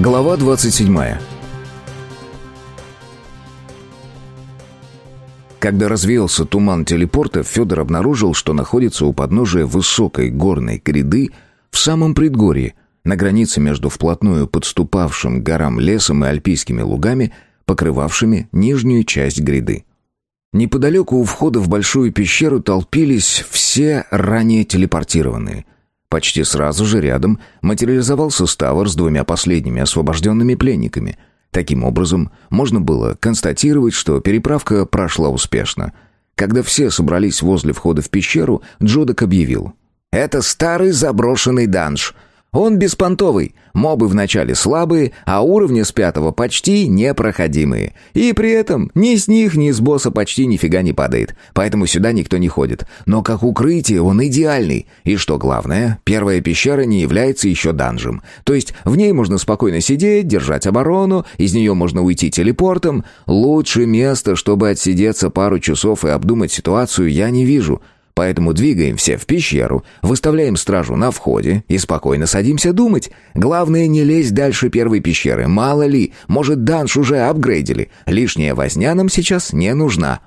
Глава 27. Когда развеялся туман телепорта, Федор обнаружил, что находится у подножия высокой горной гряды в самом предгорье, на границе между вплотную подступавшим горам лесом и альпийскими лугами, покрывавшими нижнюю часть гряды. Неподалеку у входа в большую пещеру толпились все ранее телепортированные. Почти сразу же рядом материализовался Ставр с двумя последними освобожденными пленниками. Таким образом, можно было констатировать, что переправка прошла успешно. Когда все собрались возле входа в пещеру, Джодок объявил. «Это старый заброшенный данж. Он беспонтовый, мобы вначале слабые, а уровни с пятого почти непроходимые. И при этом ни с них, ни с босса почти нифига не падает, поэтому сюда никто не ходит. Но как укрытие он идеальный. И что главное, первая пещера не является еще данжем. То есть в ней можно спокойно сидеть, держать оборону, из нее можно уйти телепортом. Лучше место, чтобы отсидеться пару часов и обдумать ситуацию, я не вижу». Поэтому двигаем все в пещеру, выставляем стражу на входе и спокойно садимся думать. Главное не лезть дальше первой пещеры. Мало ли, может, данж уже апгрейдили. Лишняя возня нам сейчас не нужна.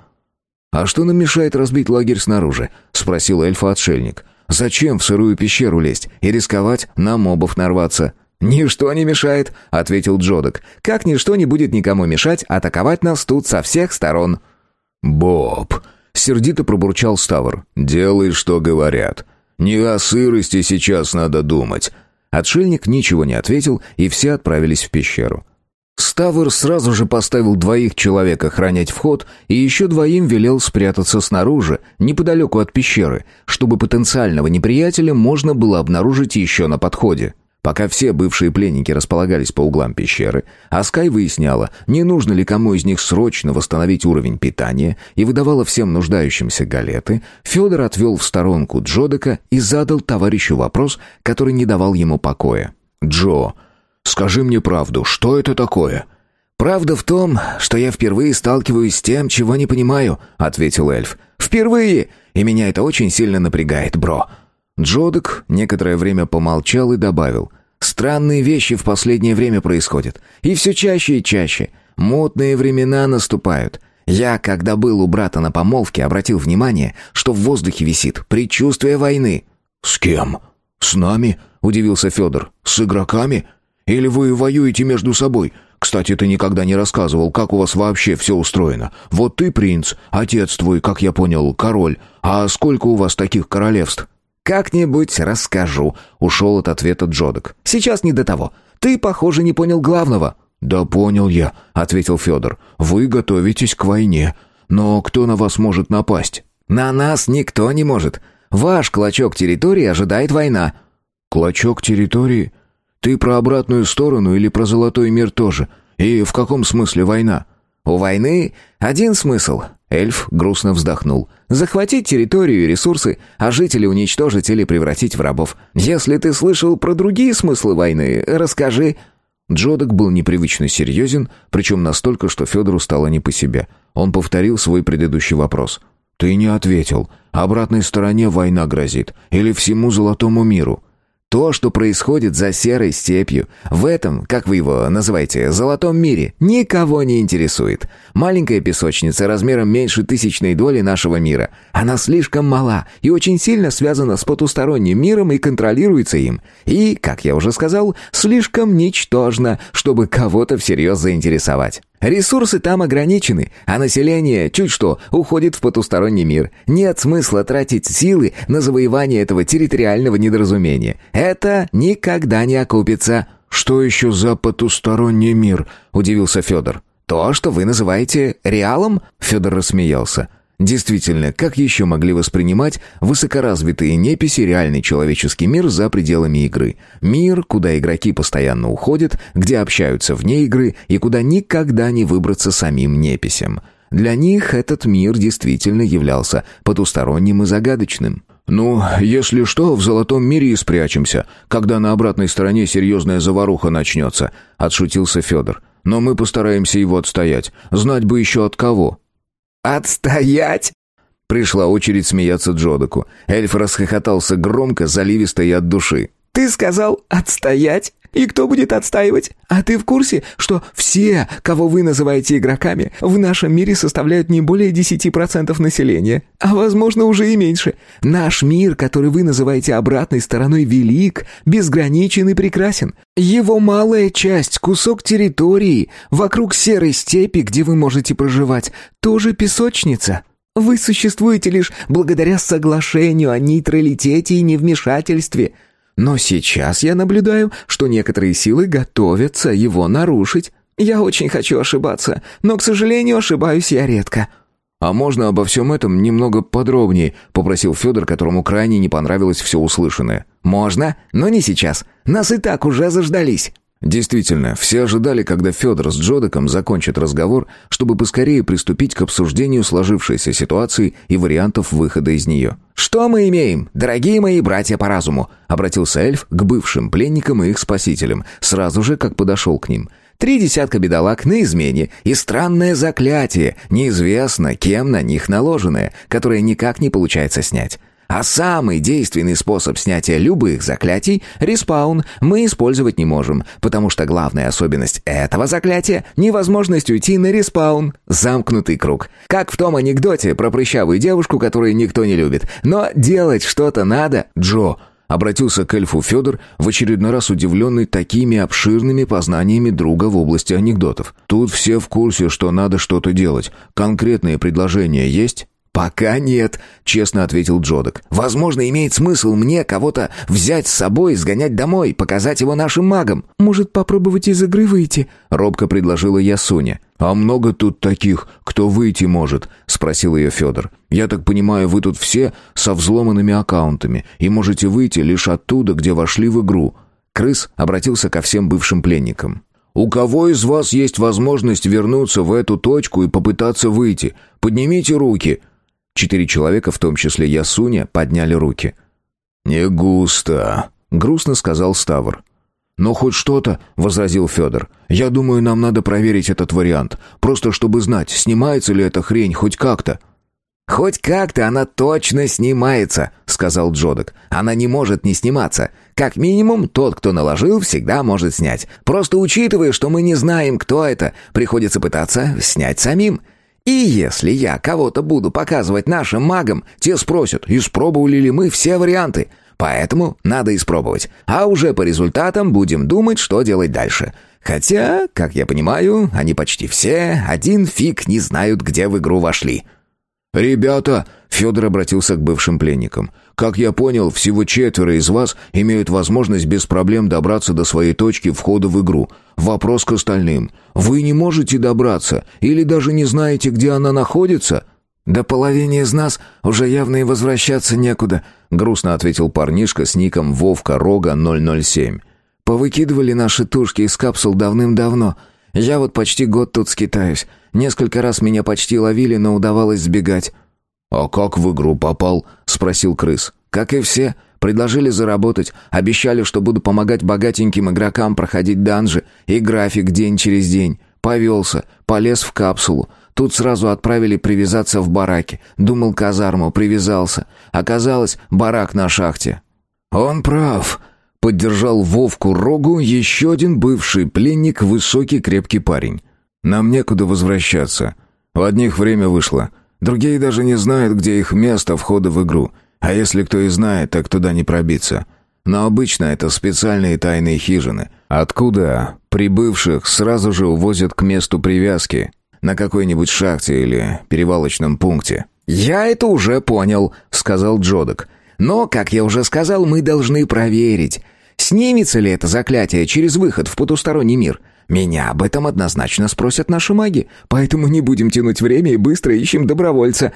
«А что нам мешает разбить лагерь снаружи?» — спросил эльфа-отшельник. «Зачем в сырую пещеру лезть и рисковать на мобов нарваться?» «Ничто не мешает», — ответил Джодок. «Как ничто не будет никому мешать атаковать нас тут со всех сторон». «Боб, Сердито пробурчал Ставр. «Делай, что говорят. Не о сырости сейчас надо думать». Отшельник ничего не ответил, и все отправились в пещеру. Ставр сразу же поставил двоих человек охранять вход и еще двоим велел спрятаться снаружи, неподалеку от пещеры, чтобы потенциального неприятеля можно было обнаружить еще на подходе. Пока все бывшие пленники располагались по углам пещеры, Аскай выясняла, не нужно ли кому из них срочно восстановить уровень питания и выдавала всем нуждающимся галеты, Федор отвел в сторонку Джодека и задал товарищу вопрос, который не давал ему покоя. «Джо, скажи мне правду, что это такое?» «Правда в том, что я впервые сталкиваюсь с тем, чего не понимаю», — ответил эльф. «Впервые! И меня это очень сильно напрягает, бро. Джодек некоторое время помолчал и добавил. «Странные вещи в последнее время происходят. И все чаще и чаще. Мутные времена наступают. Я, когда был у брата на помолвке, обратил внимание, что в воздухе висит предчувствие войны». «С кем? С нами?» — удивился Федор. «С игроками? Или вы воюете между собой?» Кстати, ты никогда не рассказывал, как у вас вообще все устроено. Вот ты принц, отец твой, как я понял, король. А сколько у вас таких королевств?» «Как-нибудь расскажу», — ушел от ответа Джодок. «Сейчас не до того. Ты, похоже, не понял главного». «Да понял я», — ответил Федор. «Вы готовитесь к войне. Но кто на вас может напасть?» «На нас никто не может. Ваш клочок территории ожидает война». «Клочок территории? Ты про обратную сторону или про золотой мир тоже? И в каком смысле война?» «У войны один смысл Эльф грустно вздохнул. «Захватить территорию и ресурсы, а жителей уничтожить или превратить в рабов. Если ты слышал про другие смыслы войны, расскажи». Джодок был непривычно серьезен, причем настолько, что Федору стало не по себе. Он повторил свой предыдущий вопрос. «Ты не ответил. Обратной стороне война грозит. Или всему золотому миру?» То, что происходит за серой степью, в этом, как вы его называете, золотом мире, никого не интересует. Маленькая песочница размером меньше тысячной доли нашего мира. Она слишком мала и очень сильно связана с потусторонним миром и контролируется им. И, как я уже сказал, слишком ничтожна, чтобы кого-то всерьез заинтересовать. Ресурсы там ограничены, а население, чуть что, уходит в потусторонний мир. Нет смысла тратить силы на завоевание этого территориального недоразумения. Это никогда не окупится». «Что еще за потусторонний мир?» – удивился Федор. «То, что вы называете реалом?» – Федор рассмеялся. Действительно, как еще могли воспринимать высокоразвитые неписи реальный человеческий мир за пределами игры? Мир, куда игроки постоянно уходят, где общаются вне игры и куда никогда не выбраться самим неписям. Для них этот мир действительно являлся потусторонним и загадочным. «Ну, если что, в золотом мире и спрячемся, когда на обратной стороне серьезная заваруха начнется», — отшутился Федор. «Но мы постараемся его отстоять. Знать бы еще от кого». «Отстоять?» Пришла очередь смеяться Джодаку. Эльф расхохотался громко, заливисто и от души. «Ты сказал «отстоять»?» И кто будет отстаивать? А ты в курсе, что все, кого вы называете игроками, в нашем мире составляют не более 10% населения, а возможно уже и меньше. Наш мир, который вы называете обратной стороной, велик, безграничен и прекрасен. Его малая часть, кусок территории, вокруг серой степи, где вы можете проживать, тоже песочница. Вы существуете лишь благодаря соглашению о нейтралитете и невмешательстве. Но сейчас я наблюдаю, что некоторые силы готовятся его нарушить. Я очень хочу ошибаться, но, к сожалению, ошибаюсь я редко». «А можно обо всем этом немного подробнее?» — попросил Федор, которому крайне не понравилось все услышанное. «Можно, но не сейчас. Нас и так уже заждались». Действительно, все ожидали, когда Федор с Джодеком закончат разговор, чтобы поскорее приступить к обсуждению сложившейся ситуации и вариантов выхода из нее. «Что мы имеем, дорогие мои братья по разуму?» — обратился эльф к бывшим пленникам и их спасителям, сразу же, как подошел к ним. «Три десятка бедолаг на измене и странное заклятие, неизвестно, кем на них наложенное, которое никак не получается снять. А самый действенный способ снятия любых заклятий — респаун — мы использовать не можем, потому что главная особенность этого заклятия — невозможность уйти на респаун. Замкнутый круг. Как в том анекдоте про прыщавую девушку, которую никто не любит. Но делать что-то надо. Джо, Обратился к эльфу Федор, в очередной раз удивленный такими обширными познаниями друга в области анекдотов. «Тут все в курсе, что надо что-то делать. Конкретные предложения есть?» «Пока нет», — честно ответил Джодок. «Возможно, имеет смысл мне кого-то взять с собой, сгонять домой, показать его нашим магам». «Может, попробовать из игры выйти?» — робко предложила Ясуня. «А много тут таких, кто выйти может?» — спросил ее Федор. «Я так понимаю, вы тут все со взломанными аккаунтами и можете выйти лишь оттуда, где вошли в игру». Крыс обратился ко всем бывшим пленникам. «У кого из вас есть возможность вернуться в эту точку и попытаться выйти? Поднимите руки!» Четыре человека, в том числе Ясуня, подняли руки. «Не густо», — грустно сказал Ставр. «Но хоть что-то», — возразил Федор. «Я думаю, нам надо проверить этот вариант, просто чтобы знать, снимается ли эта хрень хоть как-то». «Хоть как-то она точно снимается», — сказал Джодок. «Она не может не сниматься. Как минимум, тот, кто наложил, всегда может снять. Просто учитывая, что мы не знаем, кто это, приходится пытаться снять самим. И если я кого-то буду показывать нашим магам, те спросят, испробовали ли мы все варианты. Поэтому надо испробовать. А уже по результатам будем думать, что делать дальше. Хотя, как я понимаю, они почти все один фиг не знают, где в игру вошли. «Ребята!» — Федор обратился к бывшим пленникам. «Как я понял, всего четверо из вас имеют возможность без проблем добраться до своей точки входа в игру. Вопрос к остальным. Вы не можете добраться или даже не знаете, где она находится?» «Да половине из нас уже явно и возвращаться некуда», — грустно ответил парнишка с ником Вовка Рога 007. «Повыкидывали наши тушки из капсул давным-давно. Я вот почти год тут скитаюсь. Несколько раз меня почти ловили, но удавалось сбегать». «А как в игру попал?» — спросил крыс. «Как и все. Предложили заработать. Обещали, что буду помогать богатеньким игрокам проходить данжи и график день через день. Повелся. Полез в капсулу. Тут сразу отправили привязаться в бараке. Думал казарму, привязался. Оказалось, барак на шахте». «Он прав», — поддержал Вовку Рогу еще один бывший пленник, высокий крепкий парень. Нам некуда возвращаться. У одних время вышло. Другие даже не знают, где их место входа в игру. А если кто и знает, так туда не пробиться. Но обычно это специальные тайные хижины. Откуда прибывших сразу же увозят к месту привязки. На какой-нибудь шахте или перевалочном пункте. «Я это уже понял», — сказал Джодок. «Но, как я уже сказал, мы должны проверить, снимется ли это заклятие через выход в потусторонний мир. Меня об этом однозначно спросят наши маги, поэтому не будем тянуть время и быстро ищем добровольца».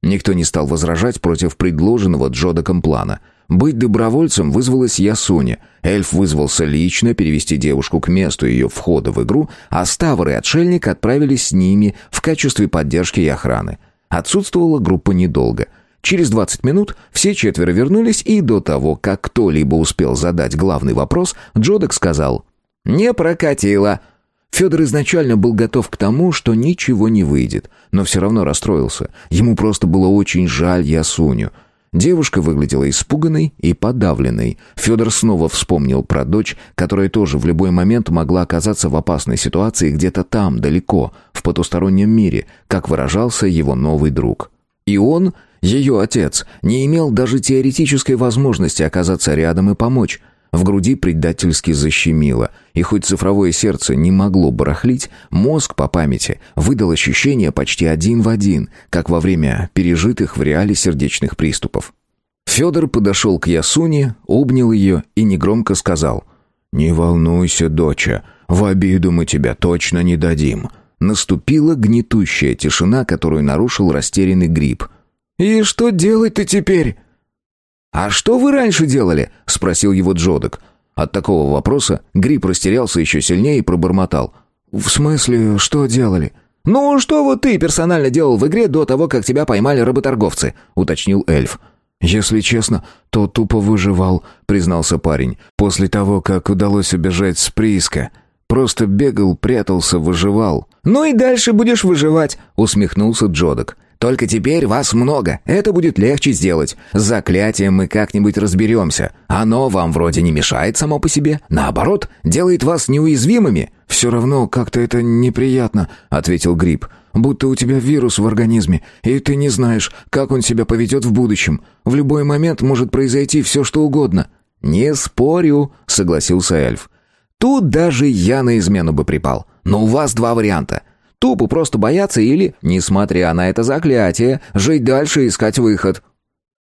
Никто не стал возражать против предложенного Джодаком плана. Быть добровольцем вызвалась Ясуня. Эльф вызвался лично перевести девушку к месту ее входа в игру, а Ставр и Отшельник отправились с ними в качестве поддержки и охраны. Отсутствовала группа недолго. Через 20 минут все четверо вернулись, и до того, как кто-либо успел задать главный вопрос, Джодок сказал «Не прокатило». Федор изначально был готов к тому, что ничего не выйдет, но все равно расстроился. Ему просто было очень жаль Ясуню. Девушка выглядела испуганной и подавленной. Федор снова вспомнил про дочь, которая тоже в любой момент могла оказаться в опасной ситуации где-то там, далеко, в потустороннем мире, как выражался его новый друг. И он, ее отец, не имел даже теоретической возможности оказаться рядом и помочь. В груди предательски защемило, и хоть цифровое сердце не могло барахлить, мозг по памяти выдал ощущение почти один в один, как во время пережитых в реале сердечных приступов. Федор подошел к Ясуне, обнял ее и негромко сказал «Не волнуйся, доча, в обиду мы тебя точно не дадим». Наступила гнетущая тишина, которую нарушил растерянный гриб. «И что делать-то теперь?» «А что вы раньше делали?» — спросил его Джодок. От такого вопроса Гриб растерялся еще сильнее и пробормотал. «В смысле, что делали?» «Ну, что вот ты персонально делал в игре до того, как тебя поймали работорговцы?» — уточнил эльф. «Если честно, то тупо выживал», — признался парень. «После того, как удалось убежать с прииска. Просто бегал, прятался, выживал». «Ну и дальше будешь выживать», — усмехнулся Джодок. Только теперь вас много, это будет легче сделать. С заклятием мы как-нибудь разберемся. Оно вам вроде не мешает само по себе. Наоборот, делает вас неуязвимыми». «Все равно как-то это неприятно», — ответил Гриб. «Будто у тебя вирус в организме, и ты не знаешь, как он себя поведет в будущем. В любой момент может произойти все, что угодно». «Не спорю», — согласился эльф. «Тут даже я на измену бы припал. Но у вас два варианта. Тупо просто бояться или, несмотря на это заклятие, жить дальше и искать выход.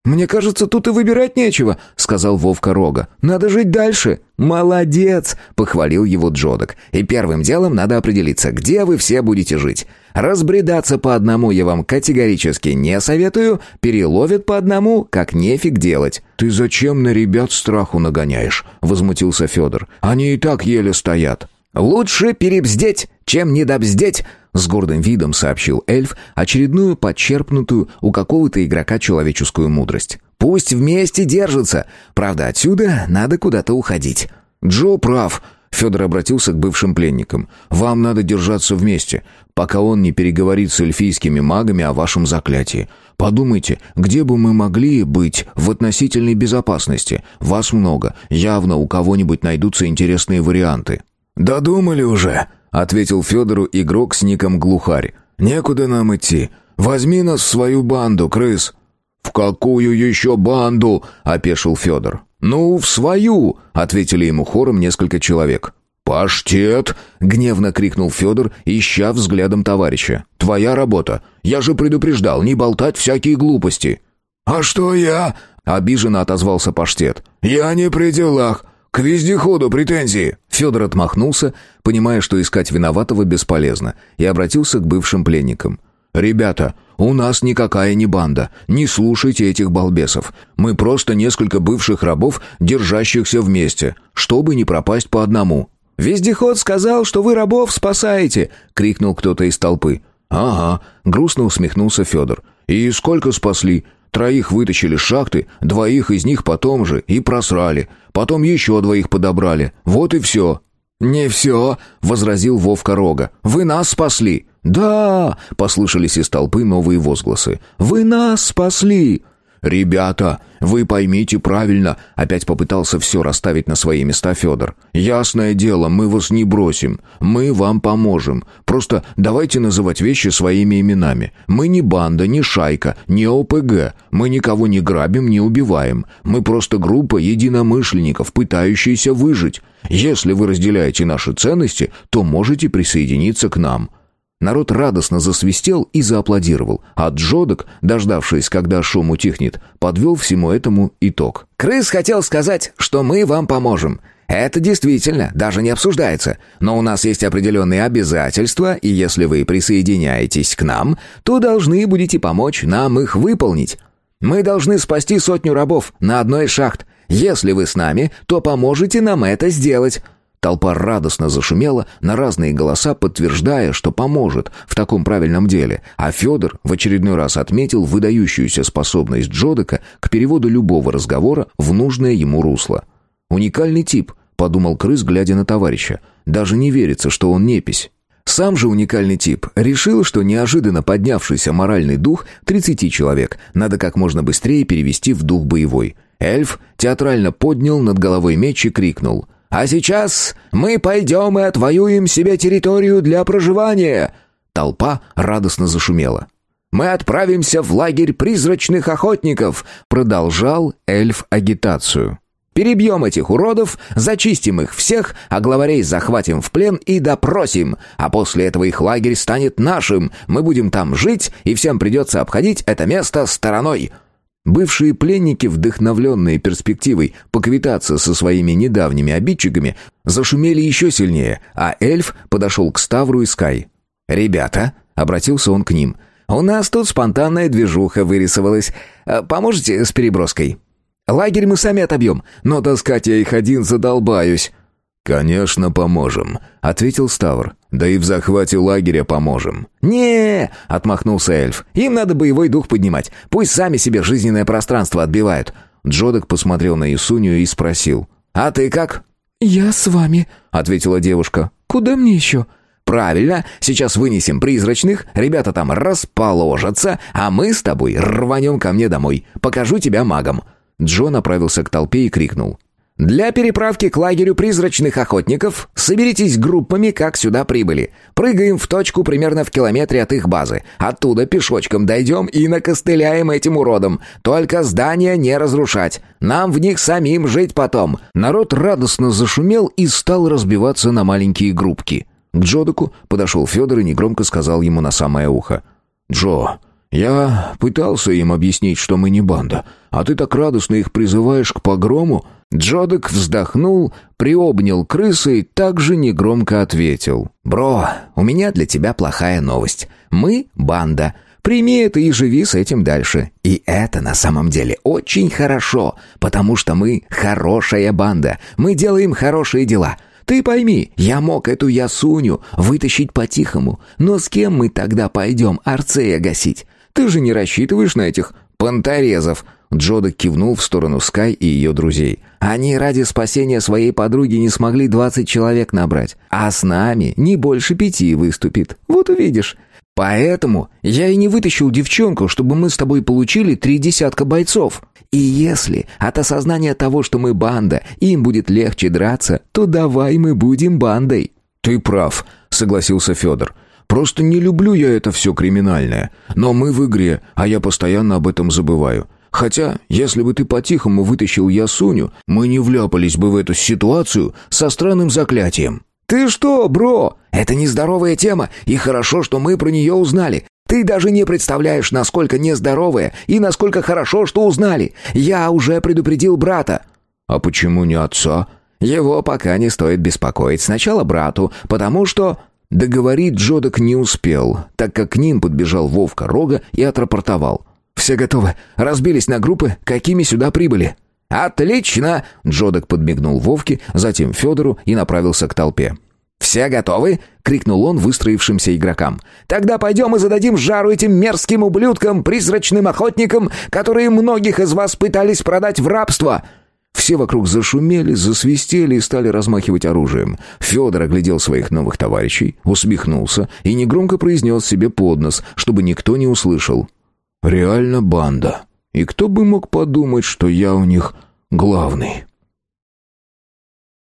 «Мне кажется, тут и выбирать нечего», — сказал Вовка Рога. «Надо жить дальше». «Молодец!» — похвалил его Джодок. «И первым делом надо определиться, где вы все будете жить. Разбредаться по одному я вам категорически не советую. Переловят по одному, как нефиг делать». «Ты зачем на ребят страху нагоняешь?» — возмутился Федор. «Они и так еле стоят». «Лучше перебздеть, чем недобздеть», — с гордым видом сообщил эльф очередную подчерпнутую у какого-то игрока человеческую мудрость. «Пусть вместе держатся. Правда, отсюда надо куда-то уходить». «Джо прав», — Федор обратился к бывшим пленникам. «Вам надо держаться вместе, пока он не переговорит с эльфийскими магами о вашем заклятии. Подумайте, где бы мы могли быть в относительной безопасности? Вас много. Явно у кого-нибудь найдутся интересные варианты». «Додумали уже», — ответил Федору игрок с ником Глухарь. «Некуда нам идти. Возьми нас в свою банду, крыс». «В какую еще банду?» — опешил Федор. «Ну, в свою!» — ответили ему хором несколько человек. «Паштет!» — гневно крикнул Федор, ища взглядом товарища. «Твоя работа. Я же предупреждал, не болтать всякие глупости». «А что я?» — обиженно отозвался Паштет. «Я не при делах. К вездеходу претензии!» Федор отмахнулся, понимая, что искать виноватого бесполезно, и обратился к бывшим пленникам. «Ребята, у нас никакая не банда. Не слушайте этих балбесов. Мы просто несколько бывших рабов, держащихся вместе, чтобы не пропасть по одному». «Вездеход сказал, что вы рабов спасаете!» — крикнул кто-то из толпы. «Ага», — грустно усмехнулся Федор. «И сколько спасли? Троих вытащили с шахты, двоих из них потом же и просрали. Потом еще двоих подобрали. Вот и все». «Не все», — возразил Вовка Рога. «Вы нас спасли». «Да!» — послышались из толпы новые возгласы. «Вы нас спасли!» «Ребята, вы поймите правильно», — опять попытался все расставить на свои места Федор. «Ясное дело, мы вас не бросим. Мы вам поможем. Просто давайте называть вещи своими именами. Мы не банда, не шайка, не ОПГ. Мы никого не грабим, не убиваем. Мы просто группа единомышленников, пытающиеся выжить. Если вы разделяете наши ценности, то можете присоединиться к нам. Народ радостно засвистел и зааплодировал, а Джодок, дождавшись, когда шум утихнет, подвел всему этому итог. «Крыс хотел сказать, что мы вам поможем. Это действительно даже не обсуждается, но у нас есть определенные обязательства, и если вы присоединяетесь к нам, то должны будете помочь нам их выполнить. Мы должны спасти сотню рабов на одной из шахт. Если вы с нами, то поможете нам это сделать». Толпа радостно зашумела на разные голоса, подтверждая, что поможет в таком правильном деле, а Федор в очередной раз отметил выдающуюся способность Джодека к переводу любого разговора в нужное ему русло. «Уникальный тип», — подумал крыс, глядя на товарища. «Даже не верится, что он непись». Сам же уникальный тип решил, что неожиданно поднявшийся моральный дух 30 человек надо как можно быстрее перевести в дух боевой. Эльф театрально поднял над головой меч и крикнул «А сейчас мы пойдем и отвоюем себе территорию для проживания!» Толпа радостно зашумела. «Мы отправимся в лагерь призрачных охотников!» Продолжал эльф агитацию. Перебьем этих уродов, зачистим их всех, а главарей захватим в плен и допросим. А после этого их лагерь станет нашим. Мы будем там жить, и всем придется обходить это место стороной». Бывшие пленники, вдохновленные перспективой поквитаться со своими недавними обидчиками, зашумели еще сильнее, а эльф подошел к Ставру и Скай. «Ребята», — обратился он к ним, — «у нас тут спонтанная движуха вырисовалась. Э, поможете с переброской?» Лагерь мы сами отобьем, но таскать я их один задолбаюсь». «Конечно, поможем», — ответил Ставр. «Да и в захвате лагеря поможем». не отмахнулся эльф. «Им надо боевой дух поднимать. Пусть сами себе жизненное пространство отбивают». Джодок посмотрел на Исунию и спросил. «А ты как?» «Я с вами», — ответила девушка. «Куда мне еще?» «Правильно. Сейчас вынесем призрачных, ребята там расположатся, а мы с тобой рванем ко мне домой. Покажу тебя магом». Джо направился к толпе и крикнул. «Для переправки к лагерю призрачных охотников соберитесь группами, как сюда прибыли. Прыгаем в точку примерно в километре от их базы. Оттуда пешочком дойдем и накостыляем этим уродом. Только здания не разрушать. Нам в них самим жить потом». Народ радостно зашумел и стал разбиваться на маленькие группки. К Джодоку подошел Федор и негромко сказал ему на самое ухо. «Джо, я пытался им объяснить, что мы не банда, а ты так радостно их призываешь к погрому». Джодек вздохнул, приобнял крысы и также негромко ответил. «Бро, у меня для тебя плохая новость. Мы — банда. Прими это и живи с этим дальше. И это на самом деле очень хорошо, потому что мы хорошая банда. Мы делаем хорошие дела». Ты пойми, я мог эту ясуню вытащить по-тихому, но с кем мы тогда пойдем Арцея гасить? Ты же не рассчитываешь на этих понторезов?» Джода кивнул в сторону Скай и ее друзей. «Они ради спасения своей подруги не смогли двадцать человек набрать, а с нами не больше пяти выступит. Вот увидишь. Поэтому я и не вытащил девчонку, чтобы мы с тобой получили три десятка бойцов. И если от осознания того, что мы банда, им будет легче драться, то давай мы будем бандой». «Ты прав», — согласился Федор. Просто не люблю я это все криминальное. Но мы в игре, а я постоянно об этом забываю. Хотя, если бы ты по-тихому вытащил Ясуню, мы не вляпались бы в эту ситуацию со странным заклятием». «Ты что, бро? Это нездоровая тема, и хорошо, что мы про нее узнали. Ты даже не представляешь, насколько нездоровая и насколько хорошо, что узнали. Я уже предупредил брата». «А почему не отца?» «Его пока не стоит беспокоить. Сначала брату, потому что...» Договорить Джодок не успел, так как к ним подбежал Вовка Рога и отрапортовал. «Все готовы. Разбились на группы. Какими сюда прибыли?» «Отлично!» Джодок подмигнул Вовке, затем Федору и направился к толпе. «Все готовы?» — крикнул он выстроившимся игрокам. «Тогда пойдем и зададим жару этим мерзким ублюдкам, призрачным охотникам, которые многих из вас пытались продать в рабство!» Все вокруг зашумели, засвистели и стали размахивать оружием. Федор оглядел своих новых товарищей, усмехнулся и негромко произнес себе под нос, чтобы никто не услышал. «Реально банда. И кто бы мог подумать, что я у них главный?»